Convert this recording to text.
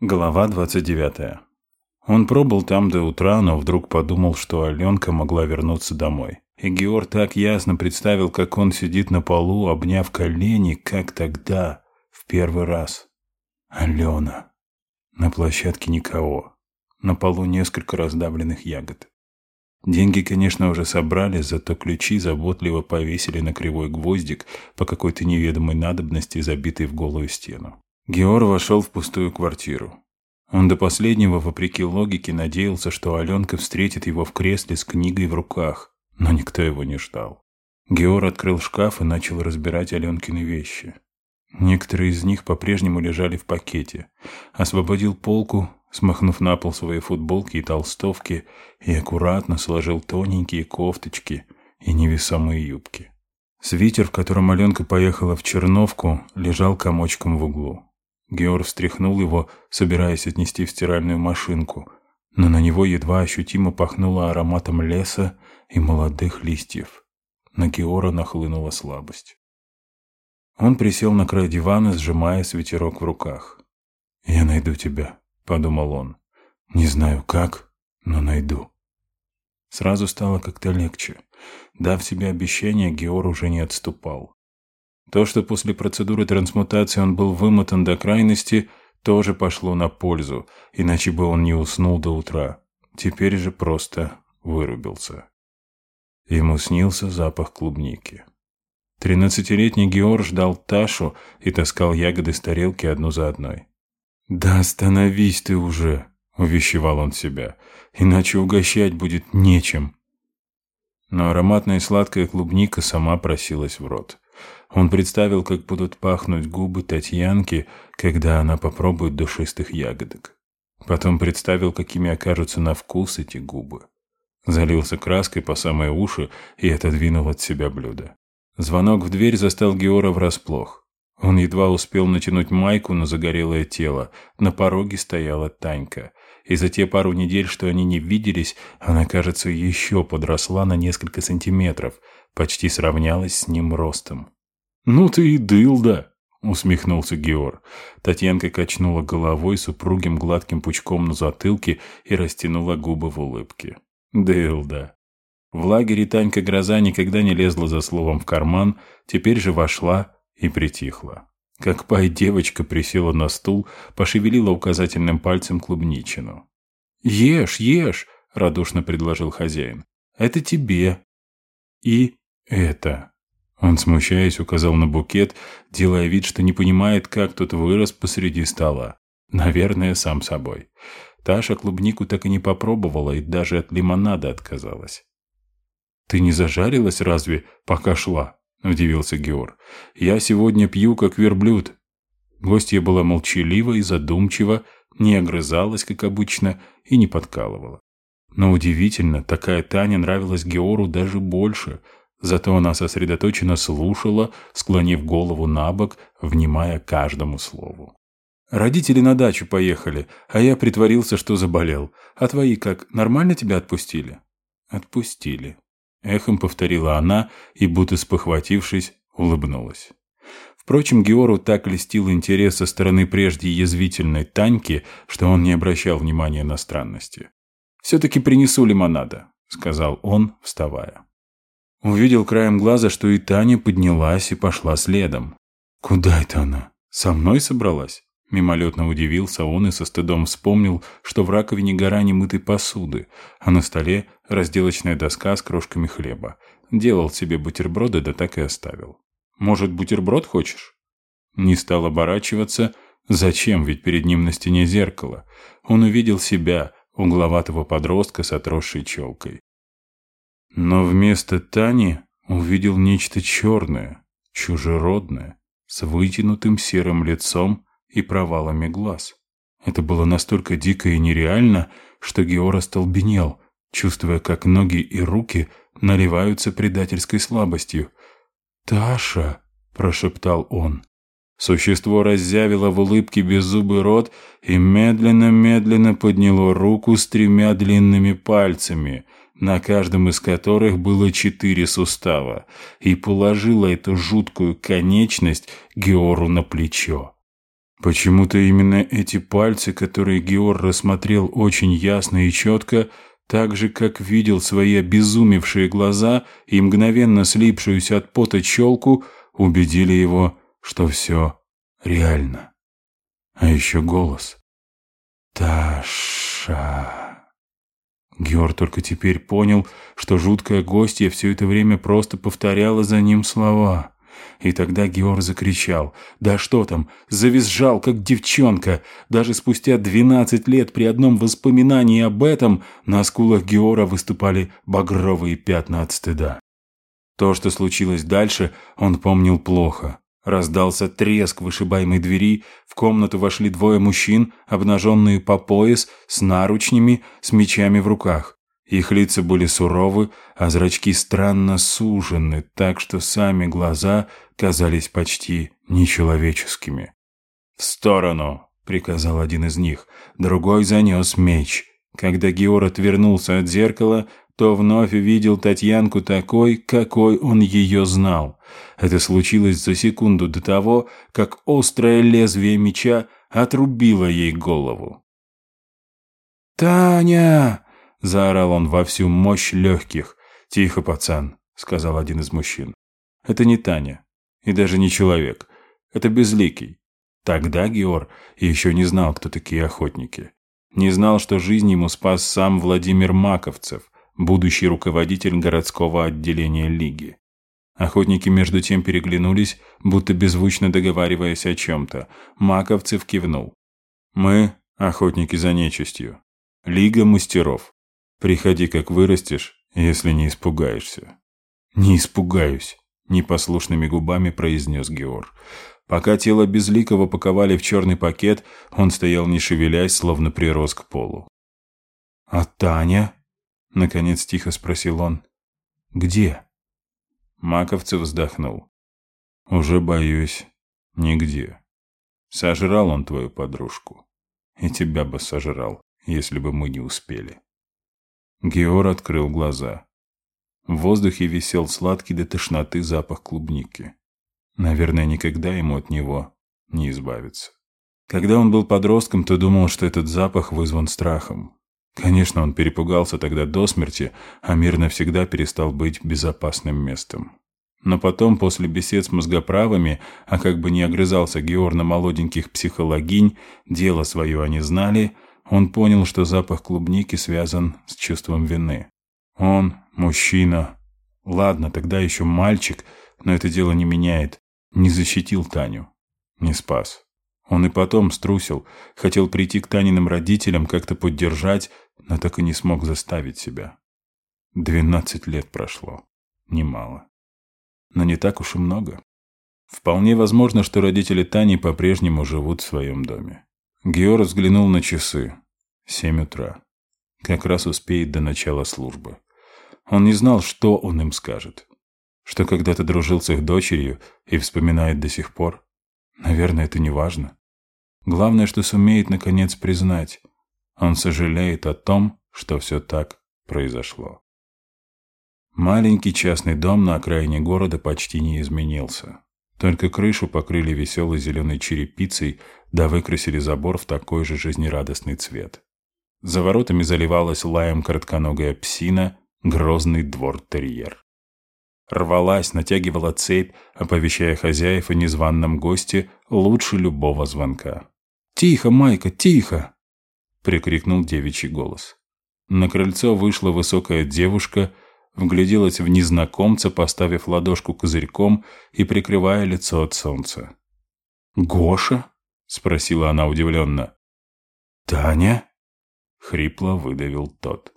Глава 29. Он пробыл там до утра, но вдруг подумал, что Аленка могла вернуться домой. И Геор так ясно представил, как он сидит на полу, обняв колени, как тогда, в первый раз. Алена. На площадке никого. На полу несколько раздавленных ягод. Деньги, конечно, уже собрали, зато ключи заботливо повесили на кривой гвоздик по какой-то неведомой надобности, забитой в голую стену. Геор вошел в пустую квартиру. Он до последнего, вопреки логике, надеялся, что Аленка встретит его в кресле с книгой в руках, но никто его не ждал. Геор открыл шкаф и начал разбирать Аленкины вещи. Некоторые из них по-прежнему лежали в пакете. Освободил полку, смахнув на пол свои футболки и толстовки, и аккуратно сложил тоненькие кофточки и невесомые юбки. Свитер, в котором Аленка поехала в Черновку, лежал комочком в углу. Георг встряхнул его, собираясь отнести в стиральную машинку, но на него едва ощутимо пахнуло ароматом леса и молодых листьев. На Геора нахлынула слабость. Он присел на край дивана, сжимая свитерок в руках. «Я найду тебя», — подумал он. «Не знаю как, но найду». Сразу стало как-то легче. Дав себе обещание, Геор уже не отступал. То, что после процедуры трансмутации он был вымотан до крайности, тоже пошло на пользу, иначе бы он не уснул до утра. Теперь же просто вырубился. Ему снился запах клубники. Тринадцатилетний Георг ждал Ташу и таскал ягоды с тарелки одну за одной. «Да остановись ты уже!» — увещевал он себя. «Иначе угощать будет нечем». Но ароматная сладкая клубника сама просилась в рот. Он представил, как будут пахнуть губы Татьянки, когда она попробует душистых ягодок. Потом представил, какими окажутся на вкус эти губы. Залился краской по самые уши и отодвинул от себя блюдо. Звонок в дверь застал Геора врасплох. Он едва успел натянуть майку на загорелое тело. На пороге стояла Танька. И за те пару недель, что они не виделись, она, кажется, еще подросла на несколько сантиметров, почти сравнялась с ним ростом. «Ну ты и дылда!» — усмехнулся Геор. Татьянка качнула головой с упругим гладким пучком на затылке и растянула губы в улыбке. «Дылда!» В лагере Танька Гроза никогда не лезла за словом в карман, теперь же вошла и притихла. Как пай девочка присела на стул, пошевелила указательным пальцем клубничину. «Ешь, ешь!» — радушно предложил хозяин. «Это тебе». «И это». Он, смущаясь, указал на букет, делая вид, что не понимает, как тот вырос посреди стола. Наверное, сам собой. Таша клубнику так и не попробовала и даже от лимонада отказалась. «Ты не зажарилась разве, пока шла?» – удивился Геор. «Я сегодня пью, как верблюд». Гостья была молчалива и задумчива, не огрызалась, как обычно, и не подкалывала. Но удивительно, такая Таня нравилась Геору даже больше – Зато она сосредоточенно слушала, склонив голову на бок, внимая каждому слову. «Родители на дачу поехали, а я притворился, что заболел. А твои как, нормально тебя отпустили?» «Отпустили», — эхом повторила она и, будто спохватившись, улыбнулась. Впрочем, Геору так льстил интерес со стороны прежде язвительной Таньки, что он не обращал внимания на странности. «Все-таки принесу лимонада», — сказал он, вставая. Увидел краем глаза, что и Таня поднялась и пошла следом. «Куда это она? Со мной собралась?» Мимолетно удивился он и со стыдом вспомнил, что в раковине гора немытой посуды, а на столе разделочная доска с крошками хлеба. Делал себе бутерброды, да так и оставил. «Может, бутерброд хочешь?» Не стал оборачиваться. Зачем, ведь перед ним на стене зеркало. Он увидел себя, угловатого подростка с отросшей челкой. Но вместо Тани увидел нечто черное, чужеродное, с вытянутым серым лицом и провалами глаз. Это было настолько дико и нереально, что Геор остолбенел, чувствуя, как ноги и руки наливаются предательской слабостью. «Таша!» – прошептал он. Существо разъявило в улыбке беззубый рот и медленно-медленно подняло руку с тремя длинными пальцами – на каждом из которых было четыре сустава, и положила эту жуткую конечность Геору на плечо. Почему-то именно эти пальцы, которые Геор рассмотрел очень ясно и четко, так же, как видел свои обезумевшие глаза и мгновенно слипшуюся от пота челку, убедили его, что все реально. А еще голос. «Таша...» Геор только теперь понял, что жуткая гостья все это время просто повторяла за ним слова. И тогда Геор закричал. Да что там, завизжал, как девчонка. Даже спустя двенадцать лет при одном воспоминании об этом на скулах Геора выступали багровые пятна от стыда. То, что случилось дальше, он помнил плохо. Раздался треск вышибаемой двери, в комнату вошли двое мужчин, обнаженные по пояс, с наручнями, с мечами в руках. Их лица были суровы, а зрачки странно сужены, так что сами глаза казались почти нечеловеческими. «В сторону!» — приказал один из них, другой занес меч. Когда Геор отвернулся от зеркала, то вновь увидел Татьянку такой, какой он ее знал. Это случилось за секунду до того, как острое лезвие меча отрубило ей голову. «Таня!» — заорал он во всю мощь легких. «Тихо, пацан», — сказал один из мужчин. «Это не Таня. И даже не человек. Это Безликий». Тогда Геор еще не знал, кто такие охотники. Не знал, что жизнь ему спас сам Владимир Маковцев, будущий руководитель городского отделения Лиги. Охотники между тем переглянулись, будто беззвучно договариваясь о чем-то. Маковцев кивнул. «Мы – охотники за нечистью. Лига мастеров. Приходи, как вырастешь, если не испугаешься». «Не испугаюсь», — непослушными губами произнес Геор. Пока тело Безликого паковали в черный пакет, он стоял не шевелясь, словно прирос к полу. «А Таня?» — наконец тихо спросил он. «Где?» Маковцев вздохнул. «Уже боюсь. Нигде. Сожрал он твою подружку. И тебя бы сожрал, если бы мы не успели». Геор открыл глаза. В воздухе висел сладкий до тошноты запах клубники. Наверное, никогда ему от него не избавиться. Когда он был подростком, то думал, что этот запах вызван страхом. Конечно, он перепугался тогда до смерти, а мир навсегда перестал быть безопасным местом. Но потом, после бесед с мозгоправами, а как бы не огрызался Геор на молоденьких психологинь, дело свое они знали – он понял, что запах клубники связан с чувством вины. Он, мужчина, ладно, тогда еще мальчик, но это дело не меняет, не защитил Таню, не спас. Он и потом струсил, хотел прийти к Таниным родителям, как-то поддержать, но так и не смог заставить себя. Двенадцать лет прошло. Немало. Но не так уж и много. Вполне возможно, что родители Тани по-прежнему живут в своем доме. Геор взглянул на часы. Семь утра. Как раз успеет до начала службы. Он не знал, что он им скажет. Что когда-то дружил с их дочерью и вспоминает до сих пор. Наверное, это не важно. Главное, что сумеет наконец признать. Он сожалеет о том, что все так произошло. Маленький частный дом на окраине города почти не изменился. Только крышу покрыли веселой зеленой черепицей, да выкрасили забор в такой же жизнерадостный цвет. За воротами заливалась лаем коротконогая псина, грозный двор-терьер. Рвалась, натягивала цепь, оповещая хозяев о незваном госте лучше любого звонка. «Тихо, Майка, тихо!» — прикрикнул девичий голос. На крыльцо вышла высокая девушка — вгляделась в незнакомца, поставив ладошку козырьком и прикрывая лицо от солнца. «Гоша?» — спросила она удивленно. «Таня?» — хрипло выдавил тот.